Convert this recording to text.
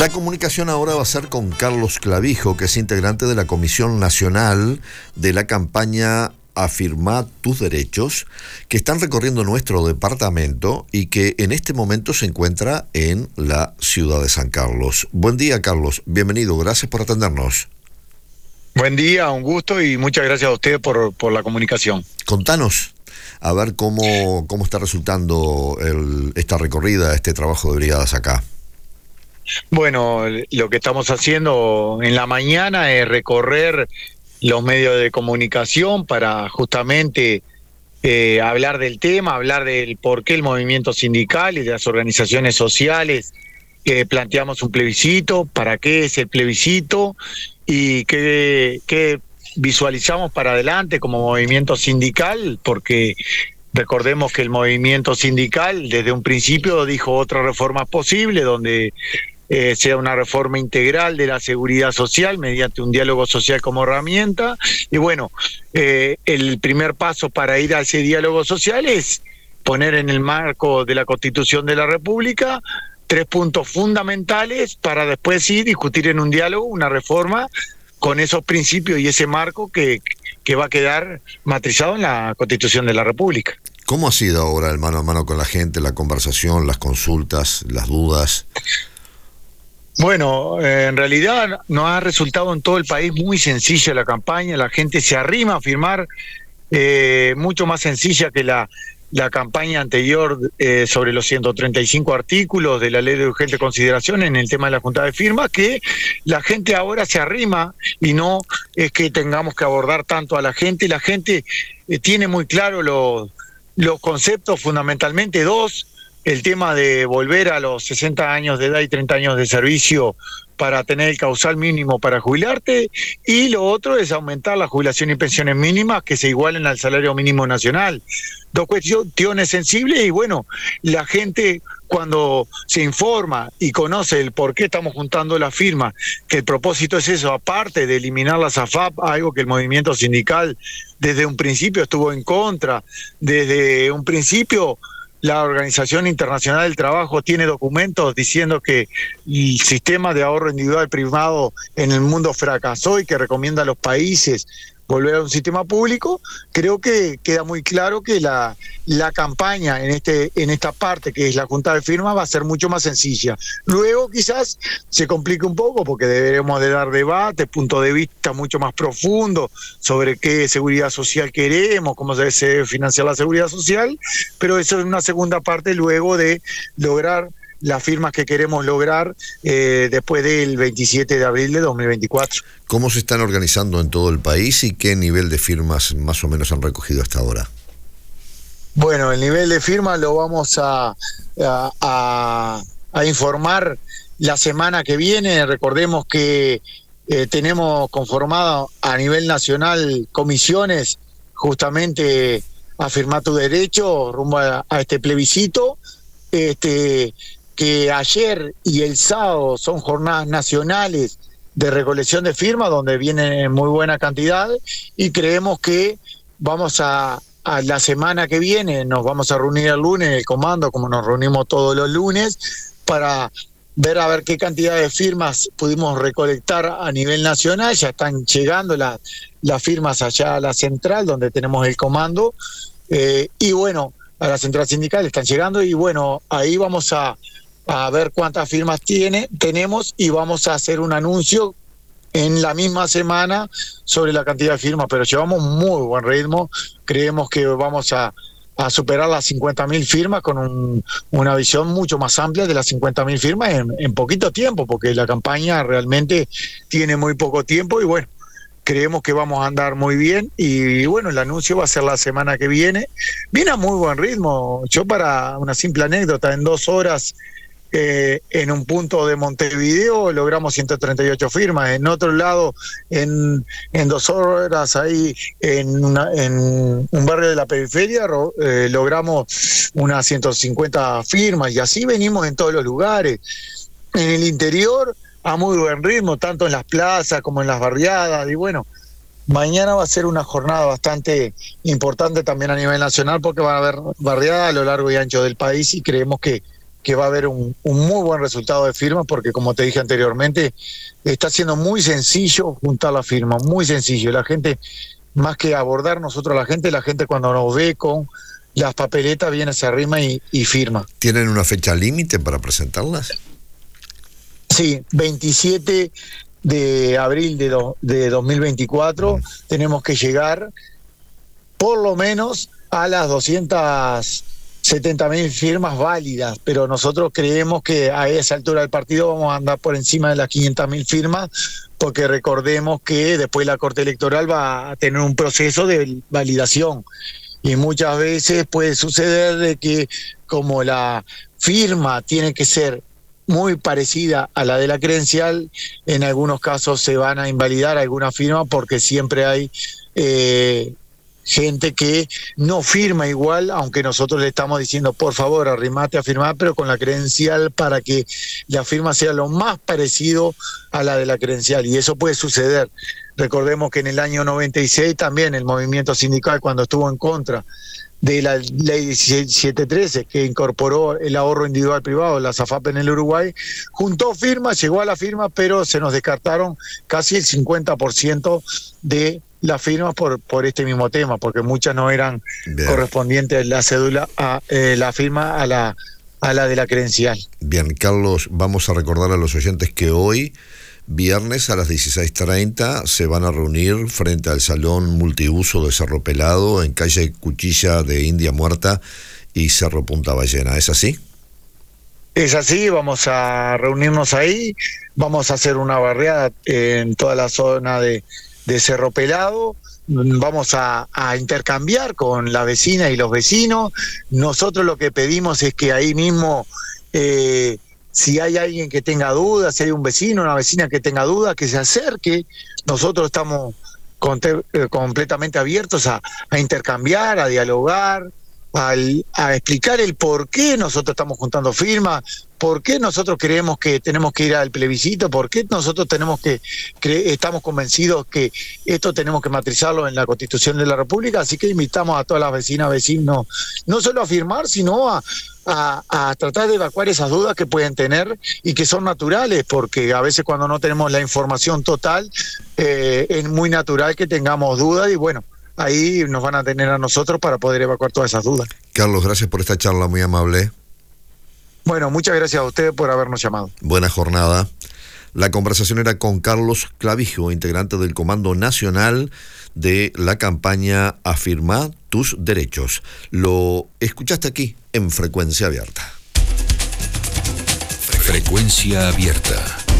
La comunicación ahora va a ser con Carlos Clavijo, que es integrante de la Comisión Nacional de la campaña Afirma tus derechos, que están recorriendo nuestro departamento y que en este momento se encuentra en la ciudad de San Carlos. Buen día, Carlos. Bienvenido. Gracias por atendernos. Buen día, un gusto y muchas gracias a usted por, por la comunicación. Contanos, a ver cómo, cómo está resultando el, esta recorrida, este trabajo de brigadas acá. Bueno, lo que estamos haciendo en la mañana es recorrer los medios de comunicación para justamente eh, hablar del tema, hablar del por qué el movimiento sindical y de las organizaciones sociales planteamos un plebiscito, para qué es el plebiscito y qué, qué visualizamos para adelante como movimiento sindical, porque recordemos que el movimiento sindical desde un principio dijo otras reformas posibles, donde eh, sea una reforma integral de la seguridad social mediante un diálogo social como herramienta. Y bueno, eh, el primer paso para ir a ese diálogo social es poner en el marco de la Constitución de la República tres puntos fundamentales para después sí discutir en un diálogo una reforma con esos principios y ese marco que, que va a quedar matrizado en la Constitución de la República. ¿Cómo ha sido ahora el mano a mano con la gente, la conversación, las consultas, las dudas? Bueno, eh, en realidad nos ha resultado en todo el país muy sencilla la campaña, la gente se arrima a firmar, eh, mucho más sencilla que la, la campaña anterior eh, sobre los 135 artículos de la ley de urgente consideración en el tema de la junta de firmas, que la gente ahora se arrima y no es que tengamos que abordar tanto a la gente, la gente tiene muy claro los, los conceptos fundamentalmente dos, el tema de volver a los 60 años de edad y 30 años de servicio para tener el causal mínimo para jubilarte y lo otro es aumentar la jubilación y pensiones mínimas que se igualen al salario mínimo nacional. Dos cuestiones sensibles y bueno, la gente cuando se informa y conoce el por qué estamos juntando la firma, que el propósito es eso, aparte de eliminar la SAFAP, algo que el movimiento sindical desde un principio estuvo en contra, desde un principio la Organización Internacional del Trabajo tiene documentos diciendo que el sistema de ahorro individual privado en el mundo fracasó y que recomienda a los países volver a un sistema público, creo que queda muy claro que la, la campaña en, este, en esta parte, que es la junta de firmas, va a ser mucho más sencilla. Luego quizás se complique un poco porque deberemos de dar debate, punto de vista mucho más profundo sobre qué seguridad social queremos, cómo se debe financiar la seguridad social, pero eso es una segunda parte luego de lograr las firmas que queremos lograr eh, después del 27 de abril de 2024. ¿Cómo se están organizando en todo el país y qué nivel de firmas más o menos han recogido hasta ahora? Bueno, el nivel de firmas lo vamos a, a, informar la semana que viene. Recordemos que eh, tenemos conformado a nivel nacional comisiones justamente a firmar tu derecho rumbo a, a este plebiscito. Este, que ayer y el sábado son jornadas nacionales de recolección de firmas donde viene muy buena cantidad y creemos que vamos a, a la semana que viene, nos vamos a reunir el lunes el comando como nos reunimos todos los lunes para ver a ver qué cantidad de firmas pudimos recolectar a nivel nacional, ya están llegando las, las firmas allá a la central donde tenemos el comando. Eh, y bueno, a la central sindical están llegando y bueno, ahí vamos a a ver cuántas firmas tiene, tenemos y vamos a hacer un anuncio en la misma semana sobre la cantidad de firmas, pero llevamos muy buen ritmo, creemos que vamos a, superar las 50.000 firmas con una visión mucho más amplia de las 50.000 firmas en, en poquito tiempo, porque la campaña realmente tiene muy poco tiempo y bueno, creemos que vamos a andar muy bien y bueno, el anuncio va a ser la semana que viene. Viene a muy buen ritmo. Yo para una simple anécdota, en dos horas eh, en un punto de Montevideo logramos 138 firmas, en otro lado, en, en dos horas ahí en, en un barrio de la periferia eh, logramos unas 150 firmas y así venimos en todos los lugares. En el interior a muy buen ritmo, tanto en las plazas como en las barriadas y bueno. Mañana va a ser una jornada bastante importante también a nivel nacional porque va a haber barriadas a lo largo y ancho del país y creemos que que va a haber un, un, muy buen resultado de firmas porque como te dije anteriormente, está siendo muy sencillo juntar la firma, muy sencillo. La gente, más que abordar nosotros la gente, la gente cuando nos ve con las papeletas viene, se arrima y, firma. ¿Tienen una fecha límite para presentarlas? Sí, 27 de abril de, do, de 2024 ah. tenemos que llegar por lo menos a las 200 70.000 firmas válidas, pero nosotros creemos que a esa altura del partido vamos a andar por encima de las 500.000 firmas, porque recordemos que después la Corte Electoral va a tener un proceso de validación. Y muchas veces puede suceder de que como la firma tiene que ser muy parecida a la de la credencial, en algunos casos se van a invalidar algunas firmas porque siempre hay eh, gente que no firma igual, aunque nosotros le estamos diciendo, por favor, arrimate a firmar, pero con la credencial para que la firma sea lo más parecido a la de la credencial. Y eso puede suceder. Recordemos que en el año 96 también el movimiento sindical, cuando estuvo en contra de la ley 1713 que incorporó el ahorro individual privado, la SAFAP en el Uruguay, juntó firmas, llegó a la firma, pero se nos descartaron casi el 50% de las firmas por, por este mismo tema, porque muchas no eran correspondientes la cédula a eh, la firma a la a la de la credencial. Bien, Carlos, vamos a recordar a los oyentes que hoy viernes a las 16:30 se van a reunir frente al salón multiuso de Cerro Pelado en calle Cuchilla de India Muerta y Cerro Punta Ballena, ¿es así? Es así, vamos a reunirnos ahí, vamos a hacer una barriada en toda la zona de, de Cerro Pelado, vamos a, intercambiar con la vecina y los vecinos. Nosotros lo que pedimos es que ahí mismo, eh, si hay alguien que tenga dudas, si hay un vecino, una vecina que tenga dudas, que se acerque. Nosotros estamos eh, completamente abiertos a, intercambiar, a dialogar, a explicar el por qué nosotros estamos juntando firmas, por qué nosotros creemos que tenemos que ir al plebiscito, por qué nosotros tenemos que estamos convencidos que esto tenemos que matrizarlo en la Constitución de la República, así que invitamos a todas las vecinas, vecinos, no solo a firmar, sino a, tratar de evacuar esas dudas que pueden tener y que son naturales, porque a veces cuando no tenemos la información total, eh, es muy natural que tengamos dudas y bueno, ahí nos van a tener a nosotros para poder evacuar todas esas dudas. Carlos, gracias por esta charla muy amable. Bueno, muchas gracias a ustedes por habernos llamado. Buena jornada. La conversación era con Carlos Clavijo, integrante del Comando Nacional de la campaña Afirma tus derechos. Lo escuchaste aquí en Frecuencia Abierta. Frecuencia Abierta.